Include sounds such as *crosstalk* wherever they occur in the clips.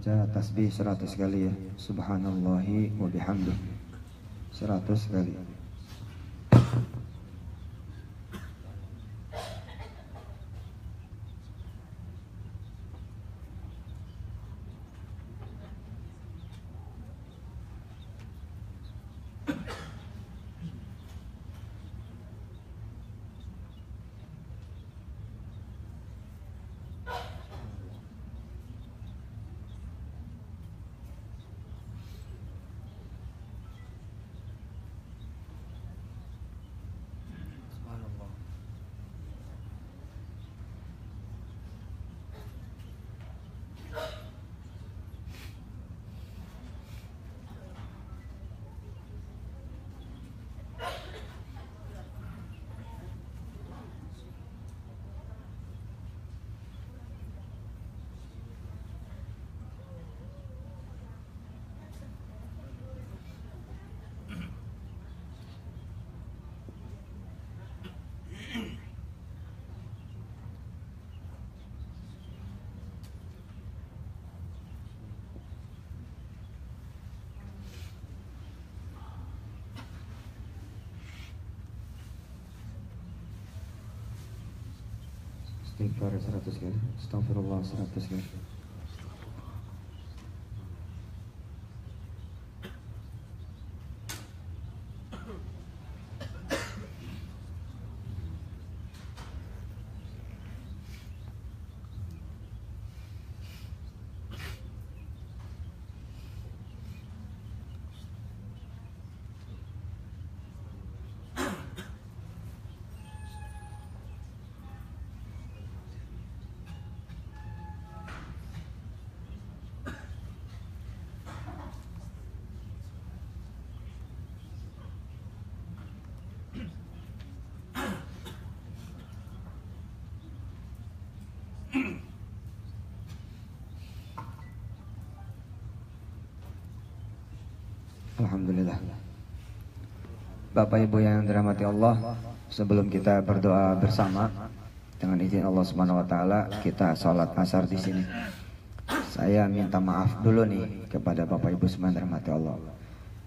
Baca tasbih 100 kali ya. Subhanallahi wa bihamdih. 100 kali. Istighfar 100 kali. Astagfirullah 100 kali. Alhamdulillah. Bapak Ibu yang dirahmati Allah, sebelum kita berdoa bersama dengan izin Allah Subhanahu wa taala, kita sholat asar di sini. Saya minta maaf dulu nih kepada Bapak Ibu semua yang dirahmati Allah.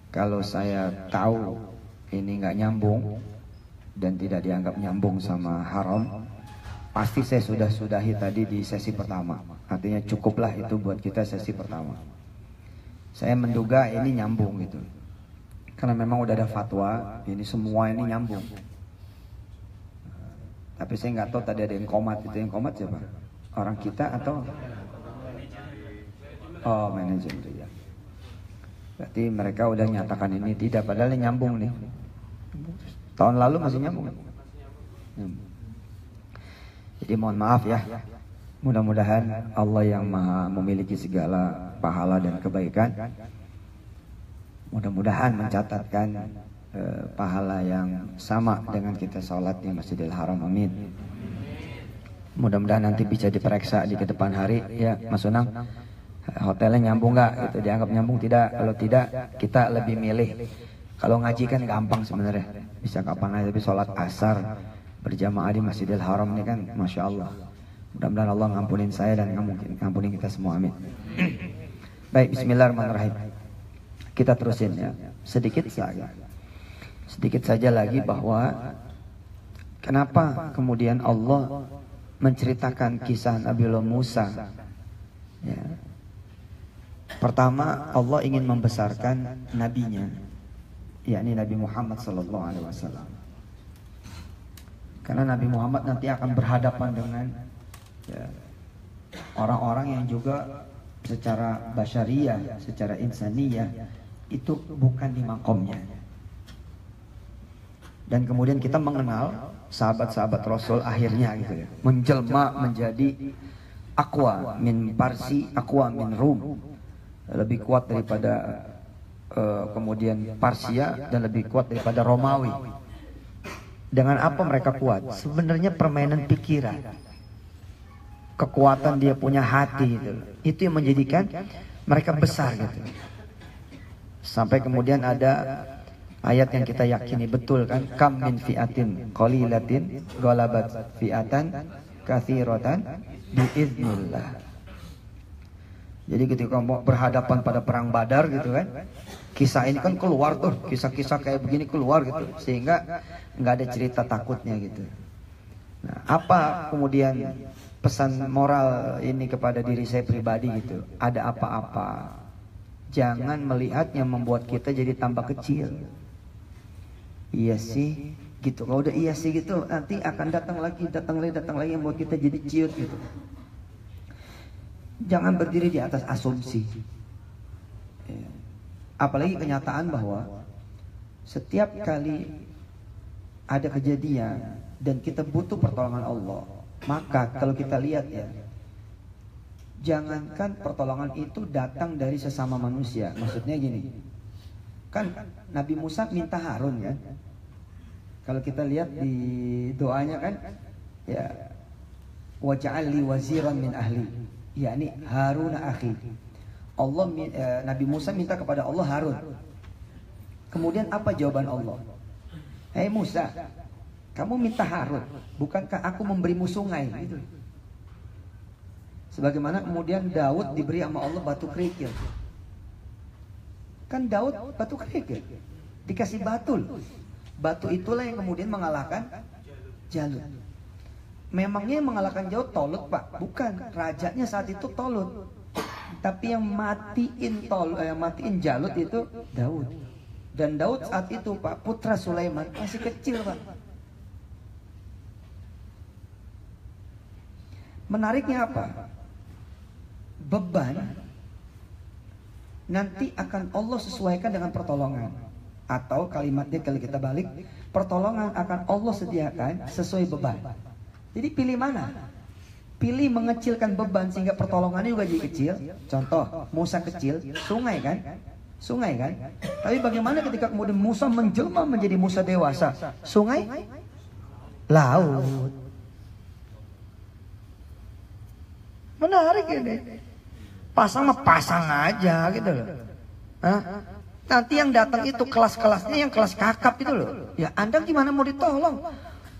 Kalau saya tahu ini nggak nyambung dan tidak dianggap nyambung sama haram, pasti saya sudah sudahi tadi di sesi pertama. Artinya cukuplah itu buat kita sesi pertama. Saya menduga ini nyambung gitu. Karena memang udah ada fatwa, ini semua ini nyambung. Tapi saya nggak tahu tadi ada yang komat itu yang komat siapa? Orang kita atau oh manajer ya. Berarti mereka udah nyatakan ini tidak, padahal ini nyambung nih. Tahun lalu masih nyambung. Nyambung. Jadi mohon maaf ya. Mudah-mudahan Allah yang maha memiliki segala pahala dan kebaikan. Mudah-mudahan mencatatkan uh, pahala yang sama dengan kita sholat di Masjidil Haram amin. Mudah-mudahan nanti bisa diperiksa di ke depan hari ya Mas Unang. Hotelnya nyambung nggak? Gitu dianggap nyambung tidak? Kalau tidak kita lebih milih. Kalau ngaji kan gampang sebenarnya. Bisa kapan aja tapi sholat asar berjamaah di Masjidil Haram ini kan masya Allah. Mudah-mudahan Allah ngampunin saya dan ngampunin kita semua amin Baik, bismillahirrahmanirrahim. Kita terusin ya. Sedikit saja. Sedikit saja lagi bahwa kenapa kemudian Allah menceritakan kisah Nabi Musa. Ya. Pertama, Allah ingin membesarkan nabinya, yakni Nabi Muhammad sallallahu alaihi wasallam. Karena Nabi Muhammad nanti akan berhadapan dengan ya, orang-orang yang juga secara basyariah, secara insaniyah itu bukan di makomnya. Dan kemudian kita mengenal sahabat-sahabat Rasul akhirnya gitu ya, menjelma menjadi akwa min Parsi, akwa min Rum. Lebih kuat daripada uh, kemudian Parsia dan lebih kuat daripada Romawi. Dengan apa mereka kuat? Sebenarnya permainan pikiran kekuatan dia punya hati itu. Itu yang menjadikan mereka besar gitu. Sampai kemudian ada ayat yang kita yakini betul kan kam min fiatin qalilatin ghalabat fiatan katsiratan biiznillah. Jadi ketika berhadapan pada perang Badar gitu kan, kisah ini kan keluar tuh, kisah-kisah kayak begini keluar gitu, sehingga nggak ada cerita takutnya gitu. Nah, apa kemudian pesan moral ini kepada diri saya pribadi gitu? Ada apa-apa? Jangan melihat yang membuat kita jadi tambah kecil. Iya sih, gitu. Kalau udah iya sih gitu, nanti akan datang lagi, datang lagi, datang lagi yang membuat kita jadi ciut gitu. Jangan berdiri di atas asumsi. Ya. Apalagi kenyataan bahwa setiap kali ada kejadian dan kita butuh pertolongan Allah, maka kalau kita lihat ya, jangankan pertolongan itu datang dari sesama manusia. Maksudnya gini, kan Nabi Musa minta Harun kan? Kalau kita lihat di doanya kan, ya waj'alli waziran min ahli yakni Harun akhi. Allah eh, Nabi Musa minta kepada Allah Harun. Kemudian apa jawaban Allah? Hei Musa, kamu minta Harun, bukankah aku memberimu sungai? Gitu. Sebagaimana kemudian Daud diberi sama Allah batu kerikil. Kan Daud batu kerikil. Dikasih batu. Batu itulah yang kemudian mengalahkan Jalut. Memangnya yang mengalahkan jauh Tolut pak? Bukan, rajanya saat itu Tolut. Tapi yang matiin Tolut, eh, matiin Jalut itu Daud. Dan Daud saat itu pak, putra Sulaiman masih kecil pak. Menariknya apa? Beban nanti akan Allah sesuaikan dengan pertolongan. Atau kalimatnya kalau kita balik, pertolongan akan Allah sediakan sesuai beban. Jadi pilih mana? Pilih mengecilkan beban sehingga pertolongannya juga jadi kecil. Contoh, Musa kecil, sungai kan? Sungai kan? Tapi bagaimana ketika kemudian Musa menjelma menjadi Musa dewasa? Sungai? Laut. Menarik ini. Pasang mah pasang aja gitu loh. Hah? Nanti yang datang itu kelas-kelasnya yang kelas kakap itu loh. Ya Anda gimana mau ditolong?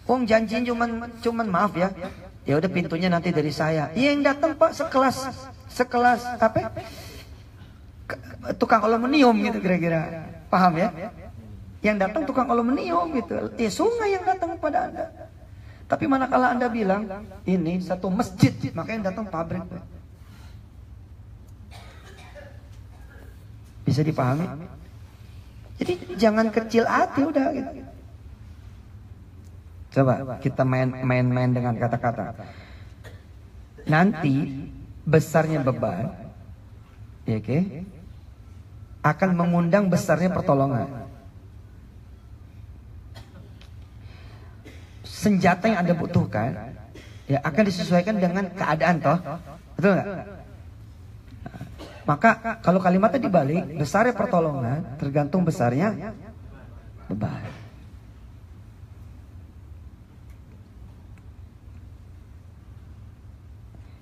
Wong janjiin cuman cuman maaf ya. Ya udah pintunya nanti dari saya. Ya, yang datang Pak sekelas sekelas apa? Tukang aluminium gitu kira-kira. Paham ya? Yang datang tukang aluminium gitu. Ya sungai yang datang kepada Anda. Tapi manakala Anda bilang ini satu masjid, maka yang datang pabrik. Bisa dipahami? Jadi jangan kecil hati udah gitu. Coba kita main-main dengan kata-kata. Nanti besarnya beban, ya oke, okay, akan mengundang besarnya pertolongan. Senjata yang anda butuhkan, ya akan disesuaikan dengan keadaan toh, betul nggak? Maka kalau kalimatnya dibalik, besarnya pertolongan tergantung besarnya beban.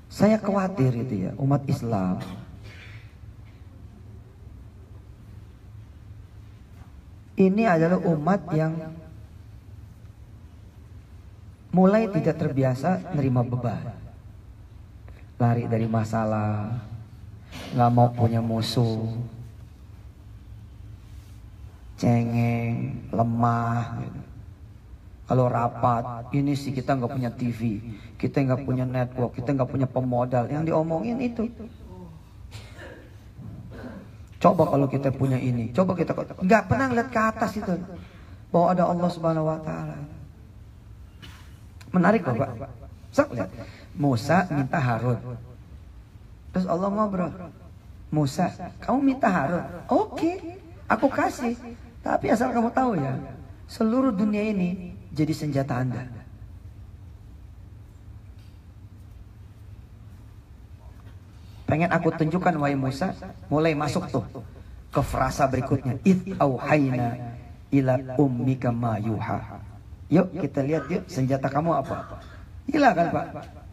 Saya khawatir itu ya, umat Islam ini adalah umat yang mulai tidak terbiasa nerima beban. Lari dari masalah, nggak mau punya musuh, cengeng, lemah. Kalau rapat, ini sih kita nggak punya TV, kita nggak punya network, kita nggak punya pemodal. Yang diomongin itu. Coba kalau kita punya ini, coba kita nggak pernah lihat ke atas itu bahwa ada Allah Subhanahu Wa Taala. Menarik Bapak. Sok lihat. Musa minta Harun. Terus Allah ngobrol. Musa, kamu minta Harun. Oke, aku kasih. Tapi asal kamu tahu ya, seluruh dunia ini jadi senjata Anda. Pengen aku tunjukkan wahai Musa, mulai masuk tuh ke frasa berikutnya. Id auhayna ila ummika ma yuha. Yuk kita lihat yuk senjata kamu apa? Gila kan Pak?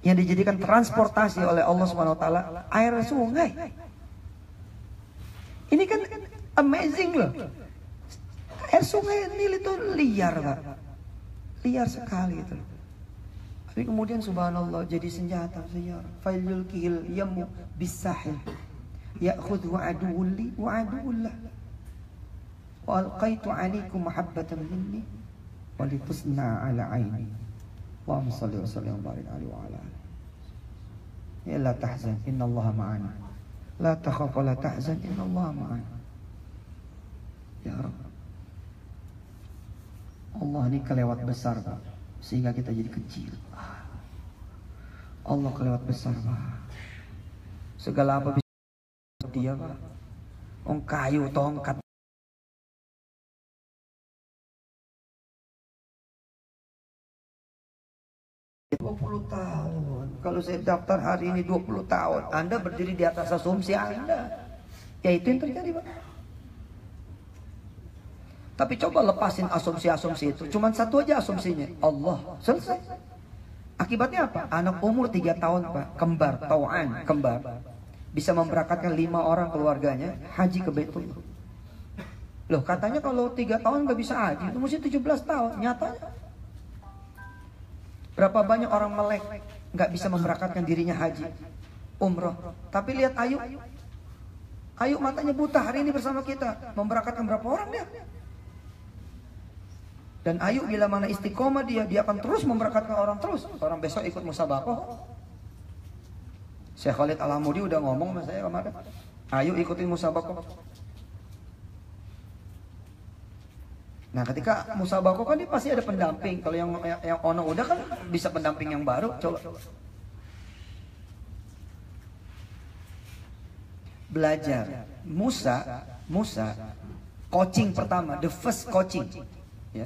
Yang dijadikan transportasi oleh Allah Subhanahu wa taala air sungai. Ini kan amazing loh. Air sungai Nil itu liar Pak liar sekali itu. Tapi kemudian subhanallah jadi senjata sejarah. Failul kihil yamu bisahil. ya'khudhu aduwwun li wa aduwwun lah. Wa alqaitu 'alaikum mahabbatan minni wa litusna 'ala 'aini. Wa salli wa sallim wa barik alaihi wa ala alihi. Ya la tahzan inna Allah ma'ana. La takhaf wa la tahzan inna Allah ma'ana. Ya Rabb. Allah ini kelewat besar Pak Sehingga kita jadi kecil Allah kelewat besar Pak Segala apa bisa dia Pak Ong kayu tongkat Dua puluh tahun Kalau saya daftar hari ini 20 tahun Anda berdiri di atas asumsi Anda Ya itu yang terjadi Pak tapi coba lepasin asumsi-asumsi itu. Cuman satu aja asumsinya. Allah. Selesai. Akibatnya apa? Anak umur 3 tahun Pak. Kembar. Tau'an. Kembar. Bisa memberangkatkan lima orang keluarganya. Haji ke Betul. Loh katanya kalau 3 tahun nggak bisa haji. Itu mesti 17 tahun. Nyatanya. Berapa banyak orang melek. nggak bisa memberangkatkan dirinya haji. Umroh. Tapi lihat Ayu. Ayu matanya buta hari ini bersama kita. Memberangkatkan berapa orang dia? Dan Ayu bila mana istiqomah dia, dia akan terus memberkatkan orang terus. Orang besok ikut musabakoh. Syekh Khalid Alamudi udah ngomong sama saya kemarin. Ayu ikutin musabakoh. Nah ketika musabakoh kan dia pasti ada pendamping. Kalau yang, yang, ono udah kan bisa pendamping yang baru. Coba. Belajar. Musa, Musa, coaching pertama, the first coaching. Ya.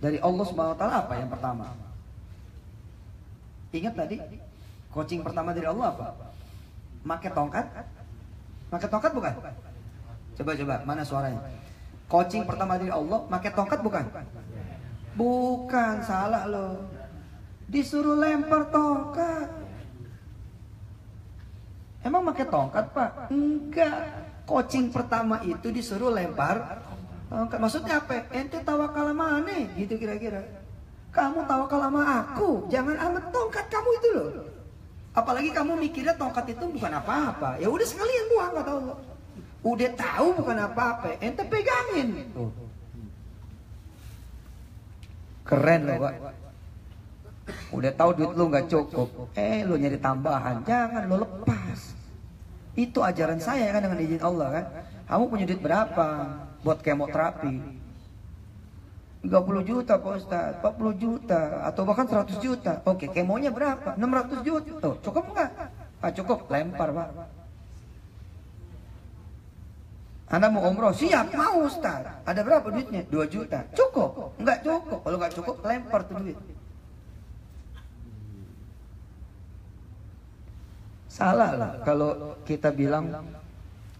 Dari Allah Subhanahu wa taala apa yang pertama? Ingat tadi coaching pertama dari Allah apa? Make tongkat? Make tongkat bukan? Coba coba, mana suaranya? Coaching pertama dari Allah, make tongkat bukan? Bukan, salah loh. Disuruh lempar tongkat. Emang make tongkat, Pak? Enggak. Coaching pertama itu disuruh lempar Maksudnya apa? Ente tawakal sama aneh, gitu kira-kira. Kamu tawakal sama aku, jangan amat tongkat kamu itu loh. Apalagi kamu mikirnya tongkat itu bukan apa-apa. Ya udah sekalian buang kata Allah. Udah tahu bukan apa-apa, ente pegangin. Keren loh, Pak. Udah tahu duit lu nggak cukup, eh lu nyari tambahan, jangan lu lepas. Itu ajaran saya kan dengan izin Allah kan. Kamu punya duit berapa? buat kemoterapi. 30 juta Pak Ustaz, 40 juta atau bahkan 100 juta. Oke, kemonya berapa? 600 juta. Tuh, cukup enggak? Ah, cukup, lempar, Pak. Anda mau umroh? Siap, mau Ustaz. Ada berapa duitnya? 2 juta. Cukup? Enggak cukup. Kalau enggak cukup, lempar tuh duit. Salah lah kalau kita bilang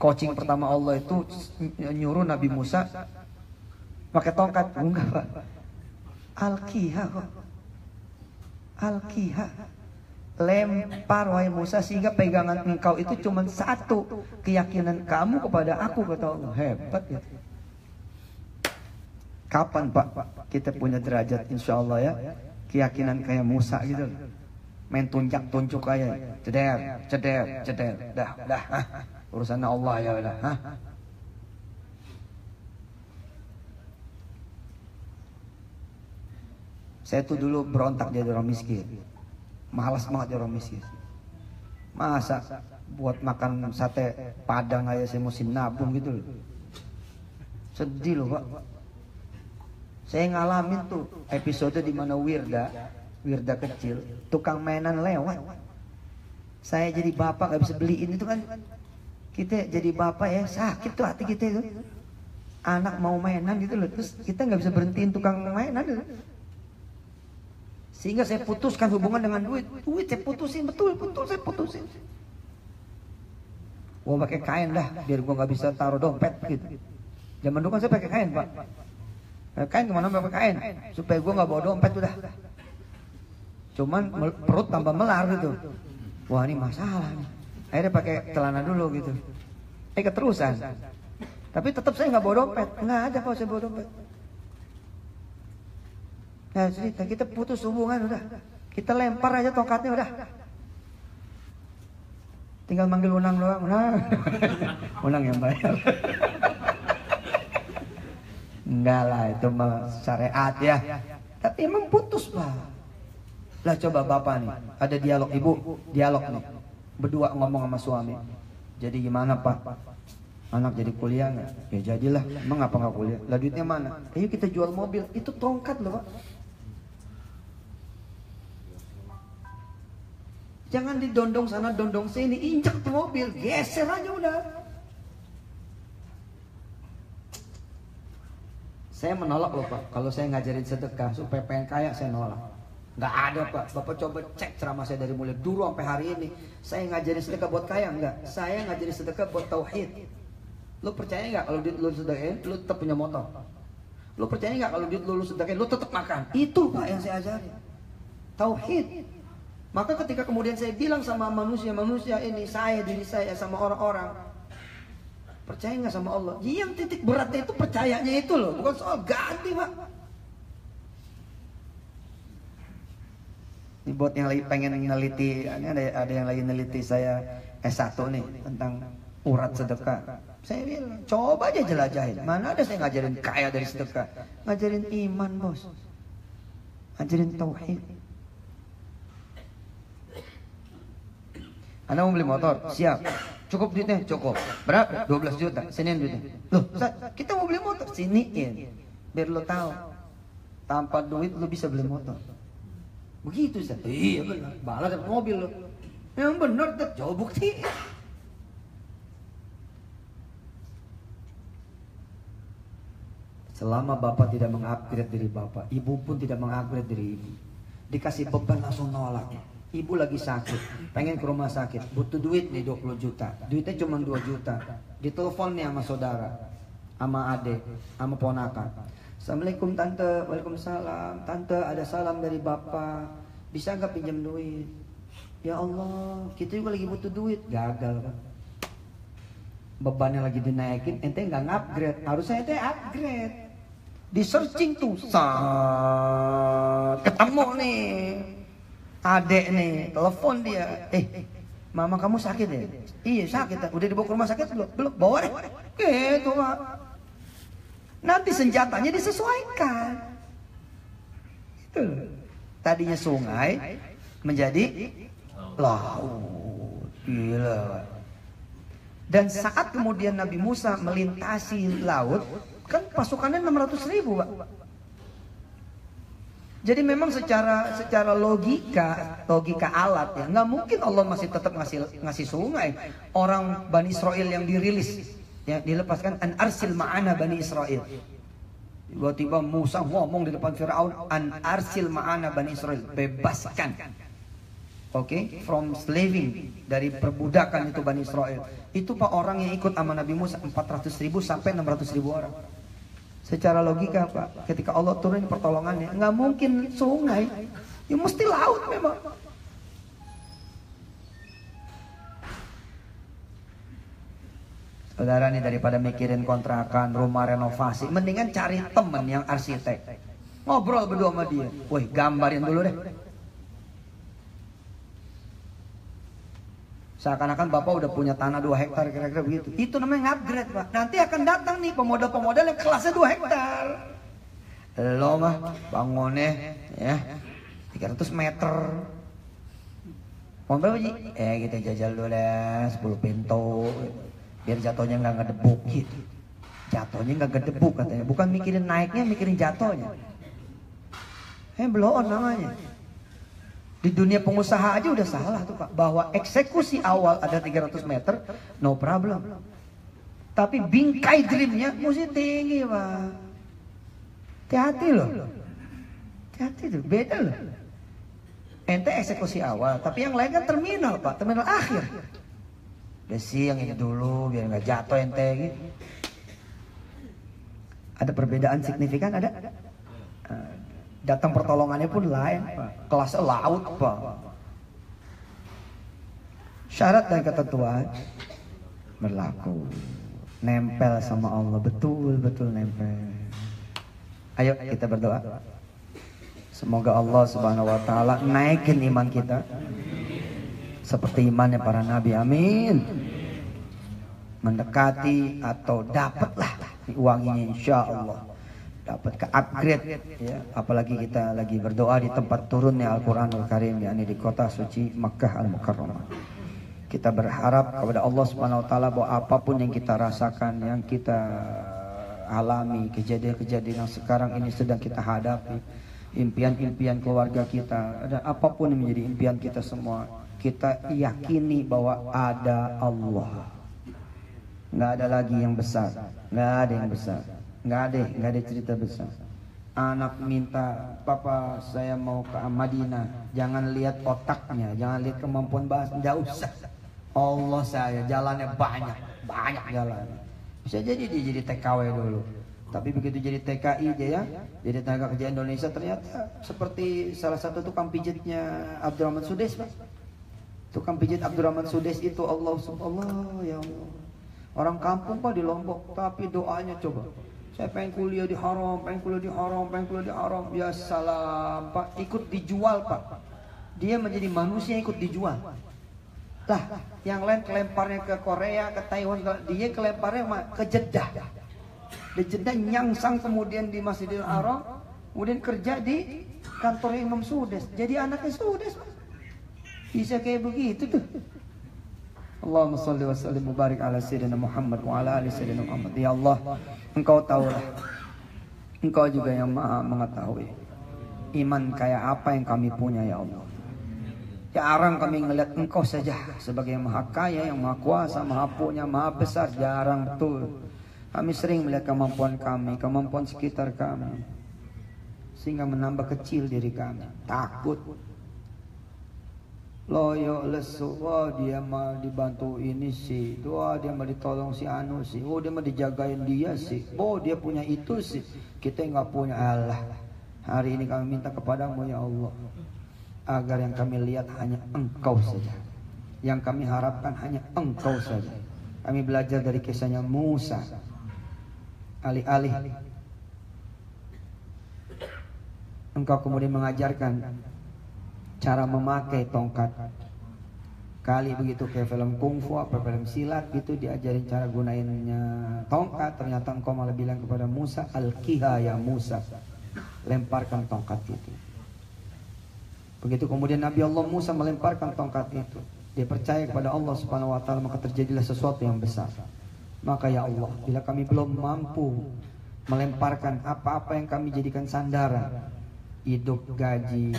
coaching pertama Allah itu nyuruh Nabi Musa pakai tongkat enggak pak Al-Kiha Al-Kiha lempar wahai Musa sehingga pegangan engkau itu cuma satu. Keyakinan kamu kepada aku kata Allah. Hebat ya. Kapan pak kita punya derajat insya Allah ya? Keyakinan kayak Musa gitu. Main tunjuk tunjuk kayak ceder ceder ceder. Dah dah. Urusan Allah ya udah. Hah? Saya tuh dulu berontak jadi orang miskin. Malas banget orang miskin. Masa buat makan sate padang aja saya mesti nabung gitu loh. Sedih loh pak. Saya ngalamin tuh episode di mana Wirda, Wirda kecil, tukang mainan lewat. Saya jadi bapak gak bisa beliin itu kan kita jadi bapak ya sakit tuh hati kita itu anak mau mainan gitu loh terus kita nggak bisa berhentiin tukang mainan gitu. Sehingga saya putuskan hubungan dengan duit. Duit saya putusin betul betul saya putusin. Gua pakai kain dah biar gua nggak bisa taruh dompet gitu. Zaman dulu kan saya pakai kain pak. Kain ke mana pakai kain? Supaya gua nggak bawa dompet udah. Cuman perut tambah melar gitu. Wah ini masalah nih. Akhirnya pakai celana dulu gitu. Eh keterusan. Tapi tetap saya nggak bawa dompet. Nggak ada kalau saya bawa dompet nah cerita kita putus hubungan udah kita lempar aja tongkatnya udah tinggal manggil Unang doang. Unang. *laughs* Unang yang bayar. *laughs* Enggak lah, itu mah syariat ya. Tapi emang putus pak. Lah coba bapak nih, ada dialog ibu, dialog nih. Berdua ngomong sama suami. Jadi gimana pak? Anak jadi kuliah nggak? Ya jadilah. Emang apa nggak kuliah? Lah duitnya mana? Ayo kita jual mobil. Itu tongkat loh pak. Jangan didondong sana, dondong sini. Injak tuh mobil, geser aja udah. Saya menolak loh Pak, kalau saya ngajarin sedekah supaya pengen kaya saya nolak. Nggak ada Pak, Bapak coba cek ceramah saya dari mulai dulu sampai hari ini. Saya ngajarin sedekah buat kaya enggak? Saya ngajarin sedekah buat tauhid. Lu percaya nggak kalau duit lu sedekahin, lu tetap punya motor? Lu percaya nggak kalau duit lu sedekahin, lu tetap makan? Itu Pak yang saya ajarin. Tauhid. Maka ketika kemudian saya bilang sama manusia-manusia ini, saya diri saya sama orang-orang, Percaya nggak sama Allah? Yang titik beratnya itu percayanya itu loh, bukan soal ganti pak. Ini buat yang lagi pengen neliti, ini ada ada yang lagi neliti saya S1 nih tentang urat sedekah. Saya bilang, coba aja jelajahin. Mana ada saya ngajarin kaya dari sedekah. Ngajarin iman bos. Ngajarin tauhid. Anda mau beli motor? Siap. Cukup duitnya? Cukup. Berapa? 12 juta. Siniin duitnya. Loh, kita mau beli motor. Siniin. Biar lo tahu. Tanpa duit lo bisa beli motor. Begitu Ustaz. Iya benar. Bala dapat mobil lo. Yang benar. Jauh bukti. Selama bapak tidak mengupgrade diri bapak, ibu pun tidak mengupgrade diri ibu. Dikasih beban langsung nolak. Ibu lagi sakit, pengen ke rumah sakit, butuh duit nih 20 juta. Duitnya cuma 2 juta. Ditelepon nih sama saudara, sama adik, sama ponakan. Assalamualaikum tante, waalaikumsalam. Tante ada salam dari bapak, bisa nggak pinjam duit? Ya Allah, kita juga lagi butuh duit. Gagal kan? Bebannya lagi dinaikin, ente nggak upgrade. Harusnya ente upgrade. Di searching tuh, ketemu nih adek nih telepon dia. Eh mama kamu sakit ya? Iya sakit. Udah dibawa ke rumah sakit belum? Belum bawa deh. Gitu pak nanti senjatanya disesuaikan. Itu. Tadinya sungai menjadi laut. Gila. Dan saat kemudian Nabi Musa melintasi laut kan pasukannya 600 ribu pak jadi memang secara secara logika logika alat ya nggak mungkin Allah masih tetap ngasih ngasih sungai. Orang Bani Israel yang dirilis ya dilepaskan an arsil ma'ana Bani Israel. Tiba-tiba Musa ngomong di depan Firaun an arsil ma'ana Bani Israel. Bebaskan. Oke okay? from slaving dari perbudakan itu Bani Israel. Itu pak orang yang ikut sama Nabi Musa 400 ribu sampai 600 ribu orang Secara logika Pak, ketika Allah turun pertolongannya, nggak mungkin sungai, ya mesti laut memang. Saudara nih daripada mikirin kontrakan, rumah renovasi, mendingan cari temen yang arsitek. Ngobrol berdua sama dia. Woi, gambarin dulu deh. Seakan-akan Bapak udah punya tanah 2 hektar kira-kira begitu. Itu namanya upgrade Pak. Nanti akan datang nih pemodal-pemodal yang kelasnya 2 hektar. Lo mah bangunnya ya 300 meter. Mau berapa Ji? Eh kita jajal dulu deh 10 pintu. Biar jatuhnya nggak ngedebuk gitu. Jatuhnya nggak ngedebuk katanya. Bukan mikirin naiknya, mikirin jatuhnya. Eh on namanya. Di dunia pengusaha aja udah salah tuh Pak. Bahwa eksekusi awal ada 300 meter, no problem. Tapi bingkai dreamnya mesti tinggi Pak. Hati-hati loh. Hati-hati tuh, beda loh. Ente eksekusi awal, tapi yang lain kan terminal Pak, terminal akhir. Desi yang ini dulu biar nggak jatuh ente gitu. Ada perbedaan signifikan ada? Datang pertolongannya pun lain, kelas laut, Pak. Syarat dan ketentuan berlaku. Nempel sama Allah, betul-betul nempel. Ayo kita berdoa. Semoga Allah Subhanahu wa taala naikin iman kita. seperti imannya para nabi. Amin. Mendekati atau dapatlah wanginya insya Allah dapat ke upgrade ya apalagi kita lagi berdoa di tempat turunnya Al-Qur'anul Karim yakni di kota suci Makkah Al-Mukarramah. Kita berharap kepada Allah Subhanahu wa taala bahwa apa pun yang kita rasakan, yang kita alami, kejadian-kejadian yang sekarang ini sedang kita hadapi, impian-impian keluarga kita, ada apa pun yang menjadi impian kita semua, kita yakini bahwa ada Allah. Nggak ada lagi yang besar, nggak ada yang besar nggak ada nggak ada cerita besar. Anak minta papa saya mau ke Madinah. Jangan lihat otaknya jangan lihat kemampuan bahasa nggak usah. Allah saya jalannya banyak banyak jalan. Bisa jadi dia jadi TKW dulu. Tapi begitu jadi TKI dia ya jadi tenaga kerja Indonesia ternyata seperti salah satu tukang pijitnya Abdurrahman Sudes pak. Tukang pijit Abdurrahman Sudes itu Allah Allah ya Allah. Orang kampung pak di Lombok tapi doanya coba saya pengen kuliah di haram, pengen kuliah di haram, pengen kuliah di haram. Ya salam, Pak. Ikut dijual, Pak. Dia menjadi manusia ikut dijual. Lah, yang lain kelemparnya ke Korea, ke Taiwan, dia kelemparnya ke Jeddah. Di Jeddah nyangsang kemudian di Masjidil Haram, kemudian kerja di kantor Imam Sudes. Jadi anaknya Sudes, Pak. Bisa kayak begitu tuh. Allahumma salli wa sallim mubarak ala sayyidina Muhammad wa ala ali sayyidina Muhammad. Ya Allah, Engkau tahulah. Engkau juga yang maha mengetahui. Iman kayak apa yang kami punya ya Allah. Jarang kami ngeliat engkau saja sebagai yang maha kaya, yang maha kuasa, maha punya, maha besar. Jarang betul. Kami sering melihat kemampuan kami, kemampuan sekitar kami. Sehingga menambah kecil diri kami. Takut loyo lesu. Wah dia mah dibantu ini sih doa dia mah ditolong si anu sih oh dia mah dijagain dia sih oh dia punya itu sih kita nggak punya Allah. Hari ini kami minta kepadamu ya Allah. Agar yang kami lihat hanya engkau saja. Yang kami harapkan hanya engkau saja. Kami belajar dari kisahnya Musa. Alih-alih. Engkau kemudian mengajarkan cara memakai tongkat. Kali begitu kayak film kungfu apa film silat gitu diajarin cara gunainnya tongkat. Ternyata engkau malah bilang kepada Musa al-kiha ya Musa. Lemparkan tongkat itu. Begitu kemudian Nabi Allah Musa melemparkan tongkat itu. Dia percaya kepada Allah subhanahu wa ta'ala maka terjadilah sesuatu yang besar. Maka ya Allah bila kami belum mampu melemparkan apa-apa yang kami jadikan sandaran hidup gaji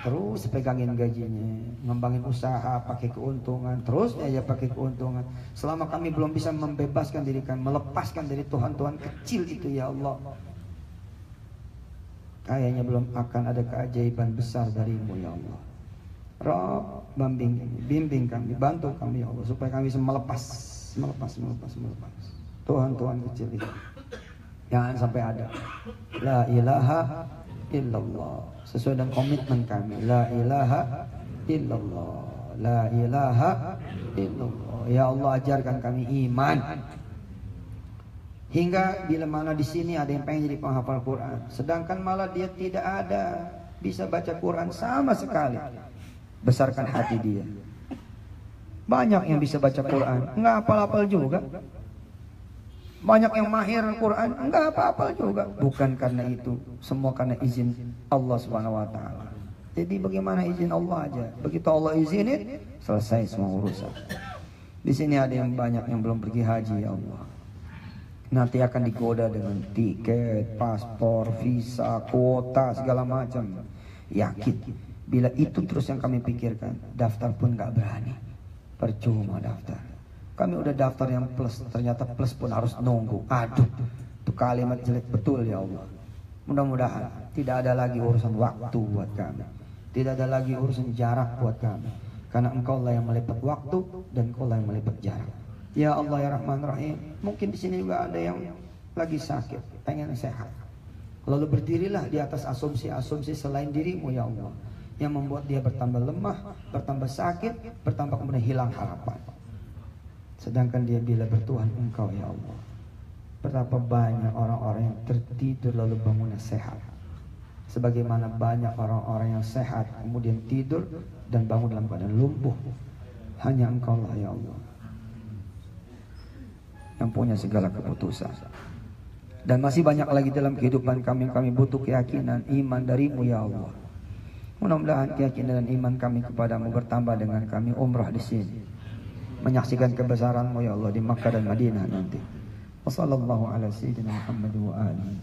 terus pegangin gajinya ngembangin usaha pakai keuntungan terus aja pakai keuntungan. Selama kami belum bisa membebaskan diri kami melepaskan dari Tuhan-Tuhan kecil itu ya Allah kayaknya belum akan ada keajaiban besar darimu ya Allah. Rob bimbing bimbing kami bantu kami ya Allah supaya kami bisa melepas melepas melepas melepas. Tuhan Tuhan kecil itu jangan sampai ada. La ilaha illallah. Sesuai dengan komitmen kami. La ilaha illallah. La ilaha illallah. Ya Allah ajarkan kami iman. Hingga bila mana di sini ada yang pengen jadi penghafal Quran sedangkan malah dia tidak ada. Bisa baca Quran sama sekali. Besarkan hati dia. Banyak yang bisa baca Quran. Nggak apal-apal juga banyak yang mahir Al-Quran, enggak apa-apa juga. Bukan karena itu, semua karena izin Allah Subhanahu wa taala. Jadi bagaimana izin Allah aja. Begitu Allah izinin, selesai semua urusan. Di sini ada yang banyak yang belum pergi haji ya Allah. Nanti akan digoda dengan tiket, paspor, visa, kuota, segala macam. Yakin. Bila itu terus yang kami pikirkan, daftar pun nggak berani. Percuma daftar. Kami udah daftar yang plus, ternyata plus pun harus nunggu. Aduh, itu kalimat jelek betul ya Allah. Mudah-mudahan tidak ada lagi urusan waktu buat kami. Tidak ada lagi urusan jarak buat kami. Karena engkau lah yang melipat waktu dan engkau lah yang melipat jarak. Ya Allah ya Rahman Rahim. Mungkin di sini juga ada yang lagi sakit, pengen sehat. Lalu berdirilah di atas asumsi-asumsi selain dirimu ya Allah. Yang membuat dia bertambah lemah, bertambah sakit, bertambah kemudian hilang harapan. Sedangkan dia bila bertuhan engkau ya Allah. Betapa banyak orang-orang yang tertidur lalu bangunnya sehat. Sebagaimana banyak orang-orang yang sehat kemudian tidur dan bangun dalam keadaan lumpuh. hanya Engkau lah ya Allah. Yang punya segala keputusan. Dan masih banyak lagi dalam kehidupan kami kami butuh keyakinan, iman darimu ya Allah. Mudah-mudahan keyakinan dan iman kami kepadamu bertambah dengan kami umrah di sini. Menyaksikan kebesaranmu ya Allah di Makkah dan Madinah nanti. Wassallallahu ala sayyidina Muhammad wa alihi.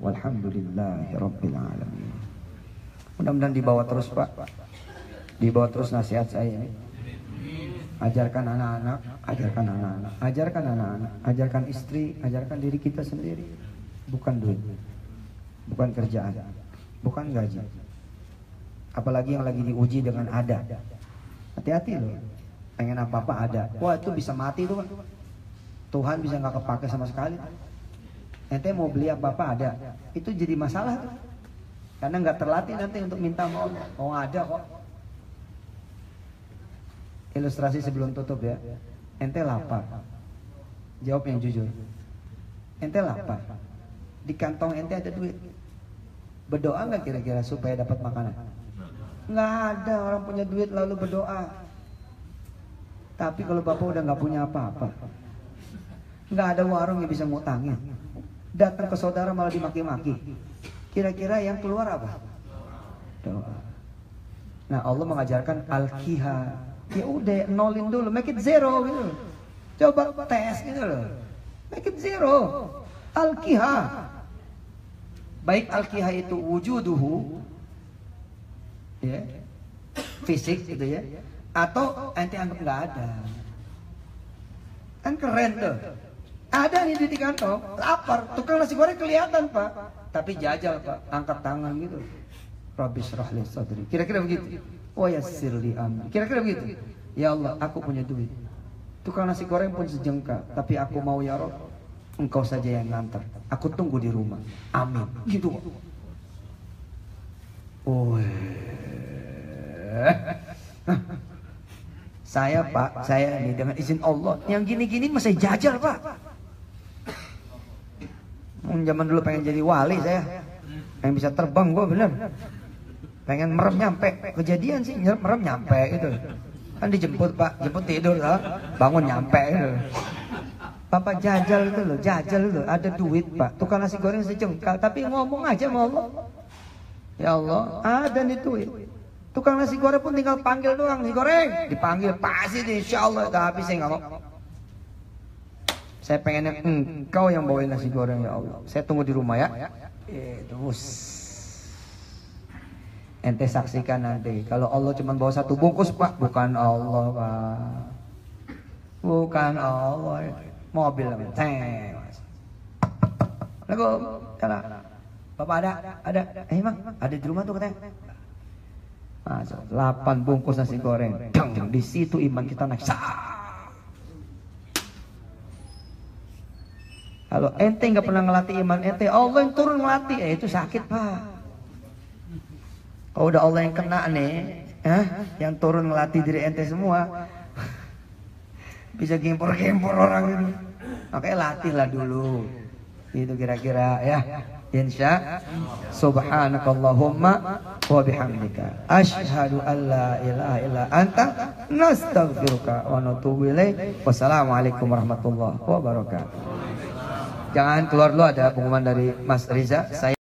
Walhamdulillahi rabbil alamin. Mudah-mudahan dibawa terus Pak. Dibawa terus nasihat saya ini. Ajarkan anak-anak, ajarkan anak-anak, ajarkan anak-anak, ajarkan istri, ajarkan diri kita sendiri. Bukan duit, bukan kerjaan, bukan gaji. Apalagi yang lagi diuji dengan ada. Hati-hati loh. Pengen apa-apa ada. Wah itu bisa mati tuh kan. Tuhan bisa nggak kepake sama sekali. Ente mau beli apa-apa ada. Itu jadi masalah tuh. Karena nggak terlatih nanti untuk minta mau. Oh ada kok ilustrasi sebelum tutup ya. Ente lapar. Jawab yang jujur. Ente lapar. Di kantong ente ada duit. Berdoa nggak kira-kira supaya dapat makanan? Nggak ada orang punya duit lalu berdoa. Tapi kalau bapak udah nggak punya apa-apa, nggak ada warung yang bisa ngutangin. Datang ke saudara malah dimaki-maki. Kira-kira yang keluar apa? Doa. Nah Allah mengajarkan al-kiha ya udah nolin dulu make it zero gitu coba tes gitu loh make it zero al-kiha baik al-kiha itu wujuduhu ya fisik gitu ya atau ente anggap nggak ada kan keren tuh ada nih di kantong lapar tukang nasi goreng kelihatan pak tapi jajal pak angkat tangan gitu Rabbi syrahli sadri kira-kira begitu wa yassirli amri. Kira-kira begitu. Ya Allah, aku punya duit. Tukang nasi goreng pun sejengkal, tapi aku mau ya Rob, engkau saja yang ngantar. Aku tunggu di rumah. Amin. Gitu kok. Oh. *laughs* Saya Pak, saya ini dengan izin Allah, yang gini-gini masih jajal Pak. Zaman dulu pengen jadi wali saya, yang bisa terbang gue bener. Pengen merem nyampe. Kejadian sih merem nyampe itu kan dijemput pak. Jemput tidur lah bangun nyampe itu Papa jajal itu loh, jajal itu ada duit pak. Tukang nasi goreng sejengkal, tapi ngomong aja mau Allah. Ya Allah, ada nih duit. Tukang nasi goreng pun tinggal panggil doang nasi goreng, dipanggil pasti deh, insya Allah udah habis nggak mau. Saya pengennya engkau yang bawain nasi goreng ya Allah. Saya tunggu di rumah ya. Eh, terus. Ente saksikan nanti. Kalau Allah cuma bawa satu bungkus pak. Bukan Allah pak. Bukan Allah. Mobil teng. Lagu bapak ada? Ada? Eh ada di rumah tuh katanya Masuk, 8 bungkus nasi goreng. Dang, di situ iman kita naik. Kalau ente nggak pernah ngelatih iman ente Allah yang turun ngelatih. Eh itu sakit pak. Kalau udah Allah yang kena nih, ya, yang turun ngelatih diri ente semua, bisa gempor-gempor orang ini. Makanya latihlah dulu. Itu kira-kira ya. Insya Subhanakallahumma wa bihamdika asyhadu an la ilaha illa anta nastaghfiruka wa natubu ilaik. Wassalamualaikum warahmatullahi wabarakatuh. Jangan keluar dulu ada pengumuman dari Mas Riza. Saya